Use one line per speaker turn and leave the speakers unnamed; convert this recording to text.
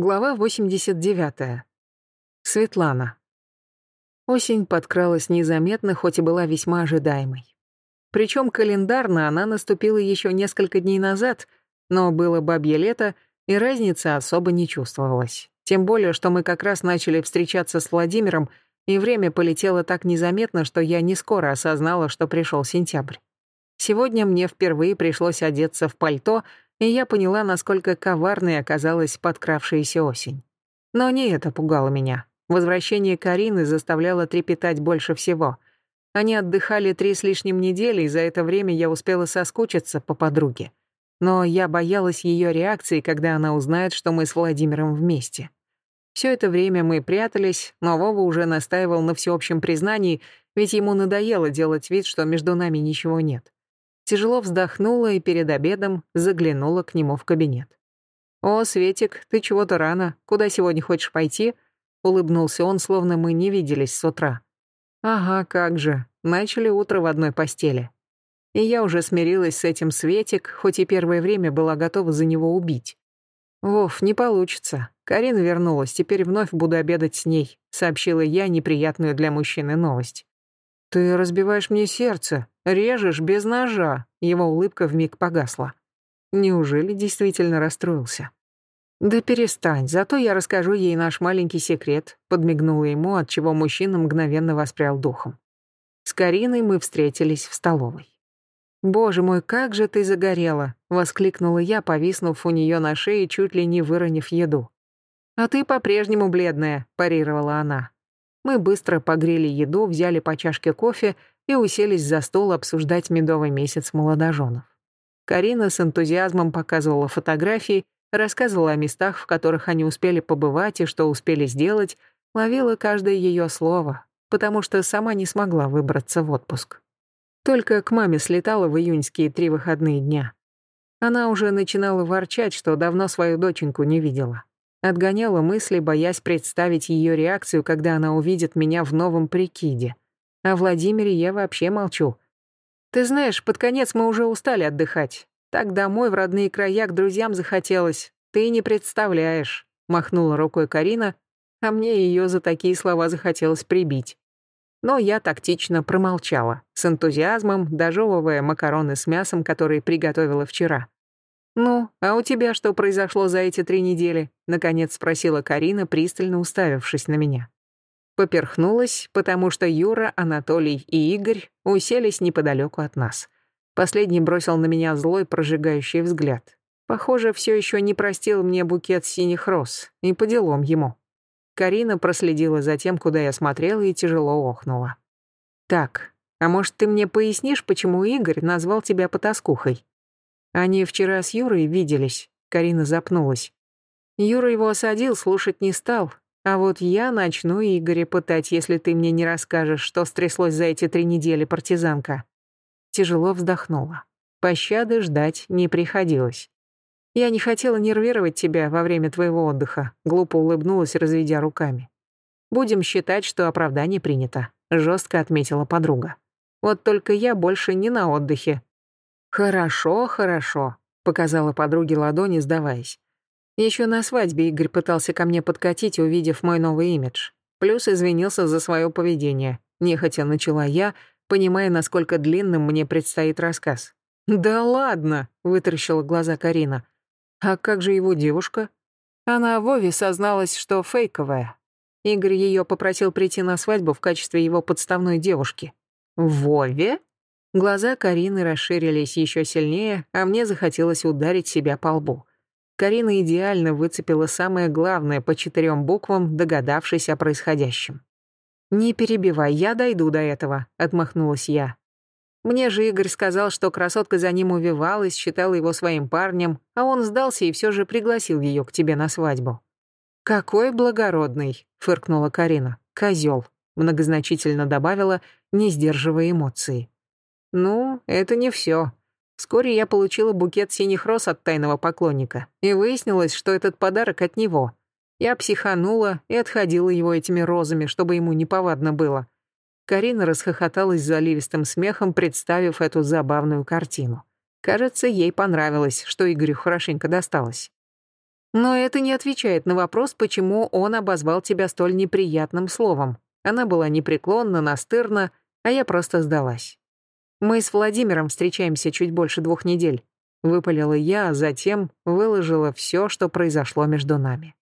Глава 89. Светлана. Осень подкралась незаметно, хоть и была весьма ожидаемой. Причем календарно она наступила еще несколько дней назад, но было бабье лето, и разница особо не чувствовалась. Тем более, что мы как раз начали встречаться с Владимиром, и время полетело так незаметно, что я не скоро осознала, что пришел сентябрь. Сегодня мне впервые пришлось одеться в пальто — и я поняла, насколько коварной оказалась подкравшаяся осень. Но не это пугало меня. Возвращение Карины заставляло трепетать больше всего. Они отдыхали три с лишним недели, и за это время я успела соскучиться по подруге. Но я боялась ее реакции, когда она узнает, что мы с Владимиром вместе. Все это время мы прятались, но Вова уже настаивал на всеобщем признании, ведь ему надоело делать вид, что между нами ничего нет тяжело вздохнула и перед обедом заглянула к нему в кабинет. «О, Светик, ты чего-то рано. Куда сегодня хочешь пойти?» Улыбнулся он, словно мы не виделись с утра. «Ага, как же. Начали утро в одной постели». И я уже смирилась с этим Светик, хоть и первое время была готова за него убить. «Вов, не получится. Карина вернулась, теперь вновь буду обедать с ней», сообщила я неприятную для мужчины новость. «Ты разбиваешь мне сердце», Режешь без ножа. Его улыбка вмиг погасла. Неужели действительно расстроился? Да перестань, зато я расскажу ей наш маленький секрет, подмигнула ему, от чего мужчина мгновенно воспрял духом. С Кариной мы встретились в столовой. «Боже мой, как же ты загорела!» — воскликнула я, повиснув у нее на шее, чуть ли не выронив еду. «А ты по-прежнему бледная», — парировала она. Мы быстро погрели еду, взяли по чашке кофе и уселись за стол обсуждать медовый месяц молодоженов. Карина с энтузиазмом показывала фотографии, рассказывала о местах, в которых они успели побывать и что успели сделать, ловила каждое ее слово, потому что сама не смогла выбраться в отпуск. Только к маме слетала в июньские три выходные дня. Она уже начинала ворчать, что давно свою доченьку не видела. Отгоняла мысли, боясь представить ее реакцию, когда она увидит меня в новом прикиде — о Владимире я вообще молчу. Ты знаешь, под конец мы уже устали отдыхать. Так домой, в родные края, к друзьям захотелось. Ты не представляешь», — махнула рукой Карина, а мне ее за такие слова захотелось прибить. Но я тактично промолчала, с энтузиазмом дожевывая макароны с мясом, которые приготовила вчера. «Ну, а у тебя что произошло за эти три недели?» — наконец спросила Карина, пристально уставившись на меня. Поперхнулась, потому что Юра, Анатолий и Игорь уселись неподалеку от нас. Последний бросил на меня злой, прожигающий взгляд. Похоже, все еще не простил мне букет синих роз, и по делам ему. Карина проследила за тем, куда я смотрела, и тяжело охнула. «Так, а может, ты мне пояснишь, почему Игорь назвал тебя потаскухой?» Они вчера с Юрой виделись. Карина запнулась. Юра его осадил, слушать не стал, а вот я начну Игоря пытать, если ты мне не расскажешь, что стряслось за эти три недели, партизанка. Тяжело вздохнула. Пощады ждать не приходилось. Я не хотела нервировать тебя во время твоего отдыха, глупо улыбнулась, разведя руками. Будем считать, что оправдание принято, жестко отметила подруга. Вот только я больше не на отдыхе. Хорошо, хорошо, показала подруге ладони, сдаваясь. Еще на свадьбе Игорь пытался ко мне подкатить, увидев мой новый имидж. Плюс извинился за свое поведение. Нехотя начала я, понимая, насколько длинным мне предстоит рассказ. «Да ладно!» — вытаращила глаза Карина. «А как же его девушка?» Она Вове созналась, что фейковая. Игорь ее попросил прийти на свадьбу в качестве его подставной девушки. «Вове?» Глаза Карины расширились еще сильнее, а мне захотелось ударить себя по лбу. Карина идеально выцепила самое главное по четырем буквам, догадавшись о происходящем. «Не перебивай, я дойду до этого», — отмахнулась я. Мне же Игорь сказал, что красотка за ним увивалась, считала его своим парнем, а он сдался и все же пригласил ее к тебе на свадьбу. «Какой благородный», — фыркнула Карина. «Козел», — многозначительно добавила, не сдерживая эмоции. «Ну, это не все. Вскоре я получила букет синих роз от тайного поклонника, и выяснилось, что этот подарок от него. Я психанула и отходила его этими розами, чтобы ему неповадно было. Карина расхохоталась заливистым смехом, представив эту забавную картину. Кажется, ей понравилось, что Игорю хорошенько досталось. Но это не отвечает на вопрос, почему он обозвал тебя столь неприятным словом. Она была непреклонна, настырна, а я просто сдалась. Мы с Владимиром встречаемся чуть больше двух недель. Выпалила я, а затем выложила все, что произошло между нами.